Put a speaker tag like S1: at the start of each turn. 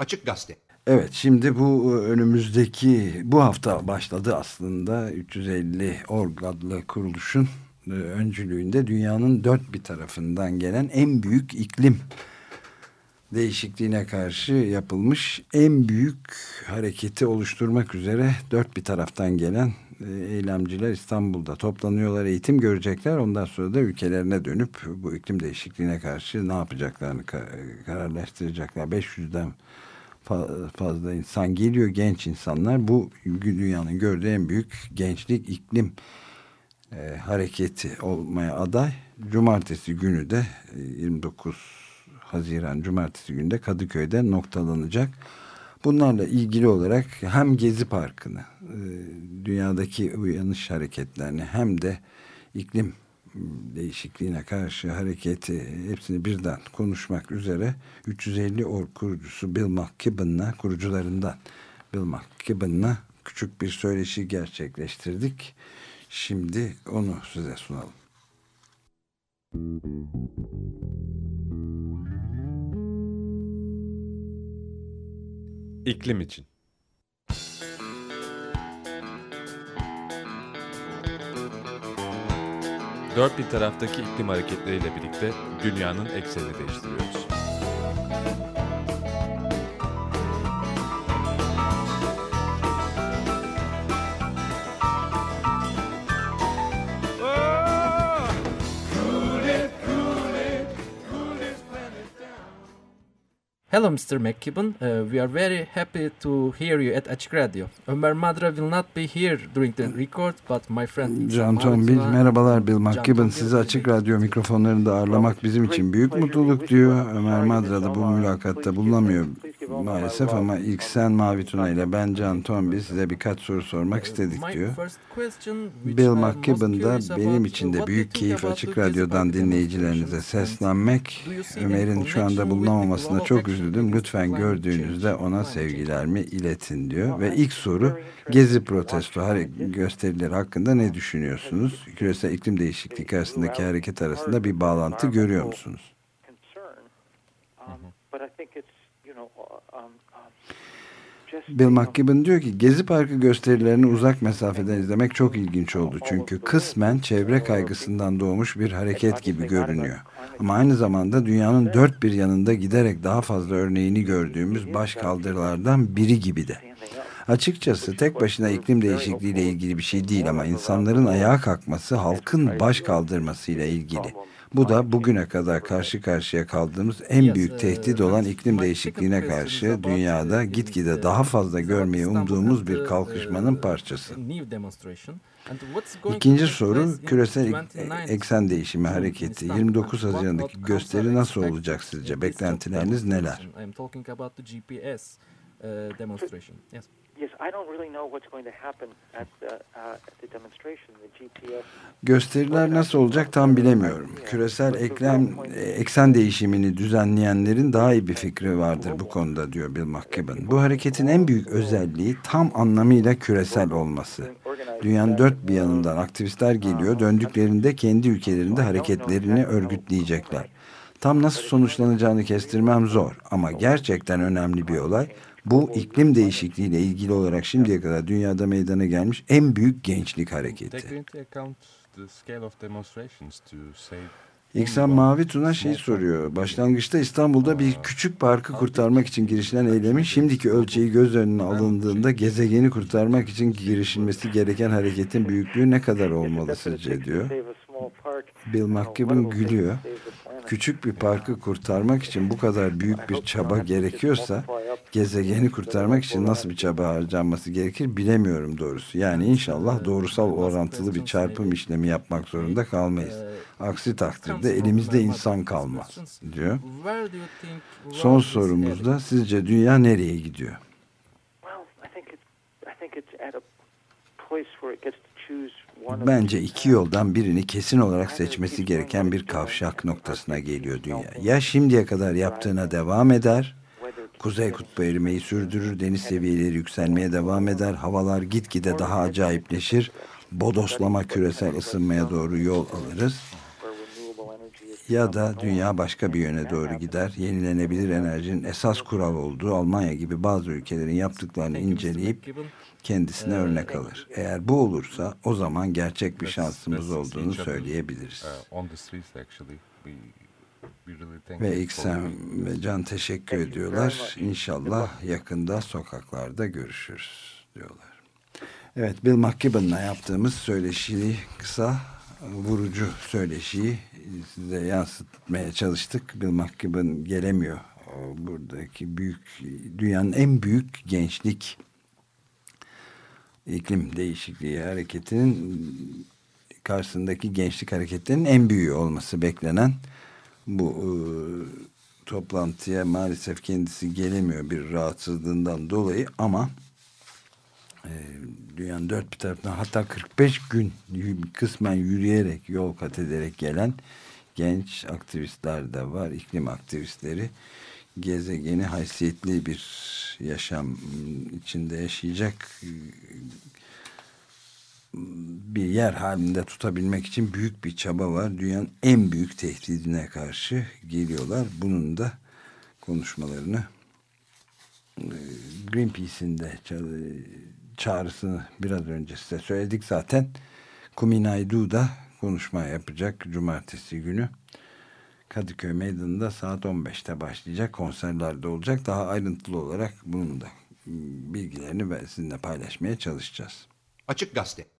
S1: Açık Gazete.
S2: Evet şimdi bu önümüzdeki bu hafta başladı aslında 350 Org adlı kuruluşun e, öncülüğünde dünyanın dört bir tarafından gelen en büyük iklim değişikliğine karşı yapılmış en büyük hareketi oluşturmak üzere dört bir taraftan gelen e, eylemciler İstanbul'da toplanıyorlar, eğitim görecekler. Ondan sonra da ülkelerine dönüp bu iklim değişikliğine karşı ne yapacaklarını kararlaştıracaklar. 500'den fazla insan geliyor, genç insanlar. Bu dünyanın gördüğü en büyük gençlik iklim e, hareketi olmaya aday. Cumartesi günü de 29 e, Haziran Cumartesi günü de Kadıköy'de noktalanacak. Bunlarla ilgili olarak hem Gezi Parkı'nı, e, dünyadaki uyanış hareketlerini hem de iklim değişikliğine karşı hareketi hepsini birden konuşmak üzere 350 or kurucusu Bill McKibben'la kurucularından Bill McKibben'la küçük bir söyleşi gerçekleştirdik. Şimdi onu size sunalım.
S3: İklim için Dört bir taraftaki iklim hareketleriyle birlikte dünyanın eksenini değiştiriyoruz.
S4: Hello, Mr. McKibben. Uh, we are very happy to hear you at Açık Radio. Ömer Madra will not be here during the record, but my friend...
S2: Can Tombil, merhabalar Bill McKibben. Sizi Açık Radyo mikrofonlarında ağırlamak bizim için büyük mutluluk diyor. Ömer Madra da bu mülakatta bulunamıyor maalesef ama ilk sen Mavi Tuna ile ben Can Tombil size birkaç soru sormak istedik diyor. Bill McKibben da benim için de büyük keyif Açık Radyo'dan dinleyicilerinize seslenmek. Ömer'in şu anda bulunamamasına çok üzüldüm. Lütfen gördüğünüzde ona sevgilerimi iletin diyor. Ve ilk soru Gezi protesto gösterileri hakkında ne düşünüyorsunuz? Küresel iklim değişikliği arasındaki hareket arasında bir bağlantı görüyor musunuz? Bill McKibben diyor ki Gezi Parkı gösterilerini uzak mesafeden izlemek çok ilginç oldu. Çünkü kısmen çevre kaygısından doğmuş bir hareket gibi görünüyor. Ama aynı zamanda dünyanın dört bir yanında giderek daha fazla örneğini gördüğümüz baş kaldırılardan biri gibi de. Açıkçası tek başına iklim değişikliğiyle ilgili bir şey değil ama insanların ayağa kalkması halkın baş kaldırmasıyla ilgili. Bu da bugüne kadar karşı karşıya kaldığımız en büyük tehdit olan iklim değişikliğine karşı dünyada gitgide daha fazla görmeyi umduğumuz bir kalkışmanın parçası. İkinci soru küresel eksen değişimi hareketi. 29 Haziran'daki gösteri nasıl olacak sizce? Beklentileriniz neler? Gösteriler nasıl olacak tam bilemiyorum. Küresel eklem, eksen değişimini düzenleyenlerin daha iyi bir fikri vardır bu konuda diyor Bill McKibben. Bu hareketin en büyük özelliği tam anlamıyla küresel olması. Dünyanın dört bir yanından aktivistler geliyor. Döndüklerinde kendi ülkelerinde hareketlerini örgütleyecekler. Tam nasıl sonuçlanacağını kestirmem zor ama gerçekten önemli bir olay. Bu iklim değişikliğiyle ilgili olarak şimdiye kadar dünyada meydana gelmiş en büyük gençlik hareketi. İksan Mavi Tuna şey soruyor. Başlangıçta İstanbul'da bir küçük parkı kurtarmak için girişilen eylemin şimdiki ölçeği göz önüne alındığında gezegeni kurtarmak için girişilmesi gereken hareketin büyüklüğü ne kadar olmalı sizce diyor. Bill McKibben gülüyor. Küçük bir parkı kurtarmak için bu kadar büyük bir çaba gerekiyorsa gezegeni kurtarmak için nasıl bir çaba harcanması gerekir bilemiyorum doğrusu. Yani inşallah doğrusal orantılı bir çarpım işlemi yapmak zorunda kalmayız. Aksi takdirde elimizde insan kalmaz diyor. Son sorumuzda sizce dünya nereye gidiyor? Bence iki yoldan birini kesin olarak seçmesi gereken bir kavşak noktasına geliyor dünya. Ya şimdiye kadar yaptığına devam eder, Kuzey kutbu erimeyi sürdürür, deniz seviyeleri yükselmeye devam eder, havalar gitgide daha acayipleşir, bodoslama küresel ısınmaya doğru yol alırız ya da dünya başka bir yöne doğru gider. Yenilenebilir enerjinin esas kural olduğu Almanya gibi bazı ülkelerin yaptıklarını inceleyip kendisine örnek alır. Eğer bu olursa o zaman gerçek bir şansımız olduğunu söyleyebiliriz. Ve İksem ve Can teşekkür ediyorlar. İnşallah yakında sokaklarda görüşürüz diyorlar. Evet Bill McKibben'la yaptığımız söyleşiyi kısa vurucu söyleşiyi size yansıtmaya çalıştık. Bill McKibben gelemiyor. O buradaki büyük dünyanın en büyük gençlik iklim değişikliği hareketinin karşısındaki gençlik hareketlerinin en büyüğü olması beklenen bu e, toplantıya maalesef kendisi gelemiyor bir rahatsızlığından dolayı ama dünyanın dört bir tarafından hatta 45 gün kısmen yürüyerek yol kat ederek gelen genç aktivistler de var iklim aktivistleri gezegeni haysiyetli bir yaşam içinde yaşayacak e, bir yer halinde tutabilmek için büyük bir çaba var. Dünyanın en büyük tehdidine karşı geliyorlar. Bunun da konuşmalarını e, Greenpeace'in de çağrısını biraz önce size söyledik zaten. Kuminaydu da konuşma yapacak cumartesi günü. Kadıköy Meydanı'nda saat 15'te başlayacak. Konserlerde olacak. Daha ayrıntılı olarak bunun da bilgilerini ben sizinle paylaşmaya çalışacağız.
S1: Açık Gazete